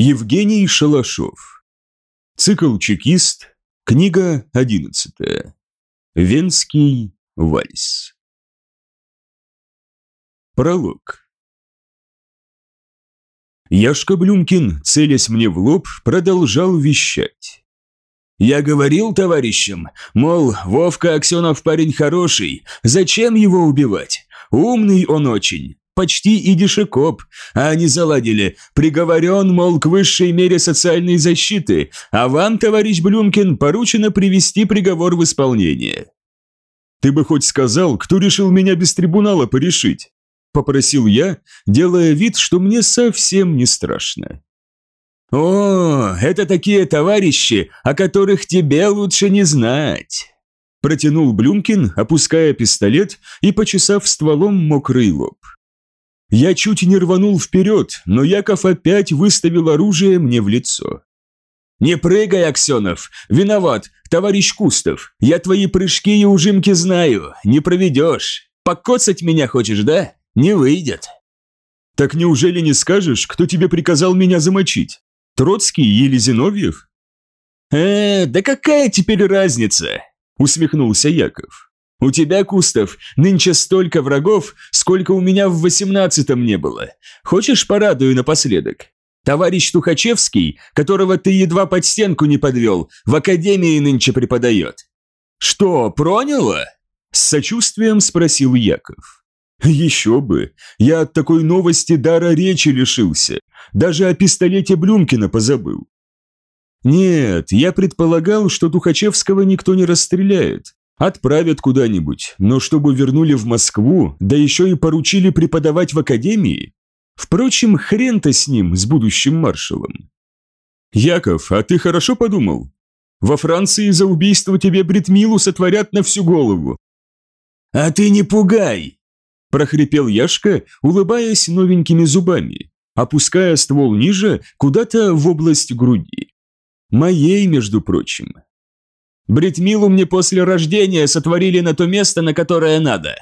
Евгений Шалашов. Цикл «Чекист», книга 11. Венский вальс. Пролог. Яшка Блюмкин, целясь мне в лоб, продолжал вещать. «Я говорил товарищам, мол, Вовка Аксенов парень хороший, зачем его убивать? Умный он очень, почти идишекоп, а они заладили. Приговорен, мол, к высшей мере социальной защиты, а вам, товарищ Блюмкин, поручено привести приговор в исполнение. Ты бы хоть сказал, кто решил меня без трибунала порешить? Попросил я, делая вид, что мне совсем не страшно. «О, это такие товарищи, о которых тебе лучше не знать!» Протянул Блюмкин, опуская пистолет и почесав стволом мокрый лоб. Я чуть не рванул вперед, но Яков опять выставил оружие мне в лицо. «Не прыгай, Аксенов! Виноват, товарищ Кустов! Я твои прыжки и ужимки знаю, не проведешь! Покоцать меня хочешь, да? Не выйдет!» «Так неужели не скажешь, кто тебе приказал меня замочить? Троцкий или Зиновьев?» «Э, да какая теперь разница?» – усмехнулся Яков. У тебя, Кустов, нынче столько врагов, сколько у меня в восемнадцатом не было. Хочешь, порадую напоследок? Товарищ Тухачевский, которого ты едва под стенку не подвел, в академии нынче преподает. Что, проняло? С сочувствием спросил Яков. Еще бы, я от такой новости дара речи лишился, даже о пистолете Блюмкина позабыл. Нет, я предполагал, что Тухачевского никто не расстреляет, Отправят куда-нибудь, но чтобы вернули в Москву, да еще и поручили преподавать в академии? Впрочем, хрен-то с ним, с будущим маршалом. Яков, а ты хорошо подумал? Во Франции за убийство тебе бритмилу сотворят на всю голову. А ты не пугай! прохрипел Яшка, улыбаясь новенькими зубами, опуская ствол ниже, куда-то в область груди. Моей, между прочим. Бритмилу мне после рождения сотворили на то место, на которое надо».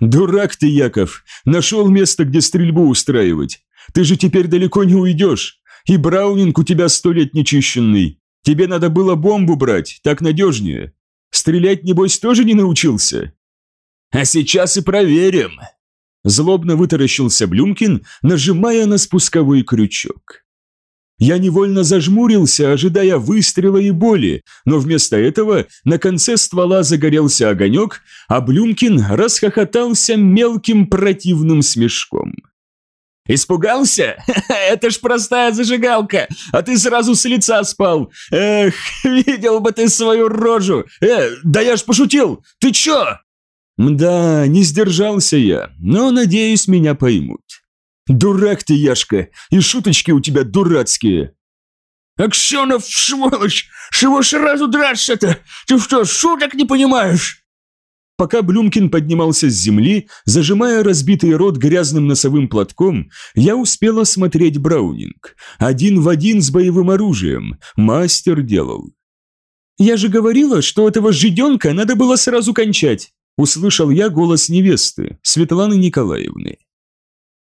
«Дурак ты, Яков! Нашел место, где стрельбу устраивать. Ты же теперь далеко не уйдешь. И Браунинг у тебя сто лет нечищенный. Тебе надо было бомбу брать, так надежнее. Стрелять, небось, тоже не научился?» «А сейчас и проверим!» Злобно вытаращился Блюмкин, нажимая на спусковой крючок. Я невольно зажмурился, ожидая выстрела и боли, но вместо этого на конце ствола загорелся огонек, а Блюмкин расхохотался мелким противным смешком. «Испугался? Это ж простая зажигалка, а ты сразу с лица спал. Эх, видел бы ты свою рожу. Э, да я ж пошутил, ты чё?» «Да, не сдержался я, но, надеюсь, меня поймут. «Дурак ты, Яшка, и шуточки у тебя дурацкие!» «Аксенов, сволочь! Чего сразу драться-то? Ты что, шуток не понимаешь?» Пока Блюмкин поднимался с земли, зажимая разбитый рот грязным носовым платком, я успел осмотреть Браунинг. Один в один с боевым оружием. Мастер делал. «Я же говорила, что этого жиденка надо было сразу кончать!» Услышал я голос невесты, Светланы Николаевны.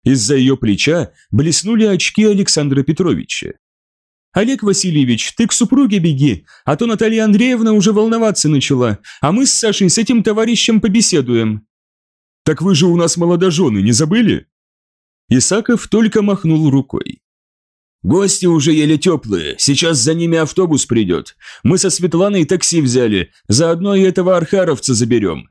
Из-за ее плеча блеснули очки Александра Петровича. «Олег Васильевич, ты к супруге беги, а то Наталья Андреевна уже волноваться начала, а мы с Сашей с этим товарищем побеседуем». «Так вы же у нас молодожены, не забыли?» Исаков только махнул рукой. «Гости уже еле теплые, сейчас за ними автобус придет. Мы со Светланой такси взяли, заодно и этого архаровца заберем».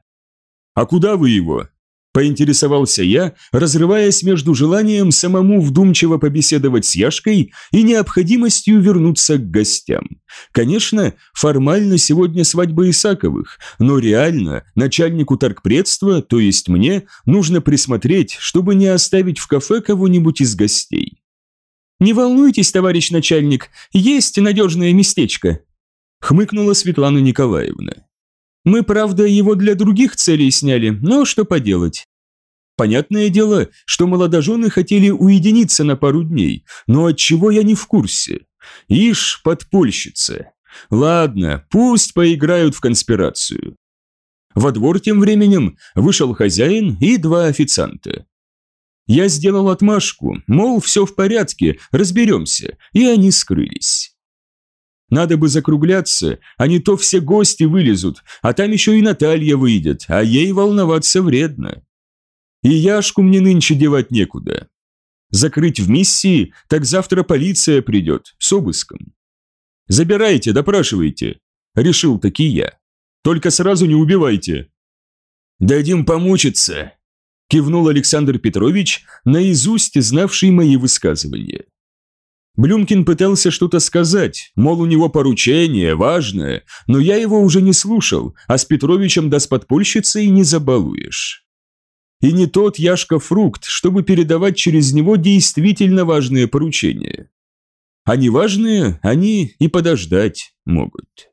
«А куда вы его?» Поинтересовался я, разрываясь между желанием самому вдумчиво побеседовать с Яшкой и необходимостью вернуться к гостям. Конечно, формально сегодня свадьба Исаковых, но реально начальнику торгпредства, то есть мне, нужно присмотреть, чтобы не оставить в кафе кого-нибудь из гостей. «Не волнуйтесь, товарищ начальник, есть надежное местечко», хмыкнула Светлана Николаевна. Мы, правда, его для других целей сняли, но что поделать. Понятное дело, что молодожены хотели уединиться на пару дней, но от чего я не в курсе. Ишь, подпольщица. Ладно, пусть поиграют в конспирацию. Во двор тем временем вышел хозяин и два официанта. Я сделал отмашку, мол, все в порядке, разберемся, и они скрылись. Надо бы закругляться, а не то все гости вылезут, а там еще и Наталья выйдет, а ей волноваться вредно. И Яшку мне нынче девать некуда. Закрыть в миссии, так завтра полиция придет, с обыском. Забирайте, допрашивайте, решил таки я. Только сразу не убивайте. Дадим помучиться, кивнул Александр Петрович, наизусть знавший мои высказывания. Блюмкин пытался что-то сказать, мол, у него поручение, важное, но я его уже не слушал, а с Петровичем да с подпольщицей не забалуешь. И не тот Яшка Фрукт, чтобы передавать через него действительно важные поручения. А неважные они и подождать могут.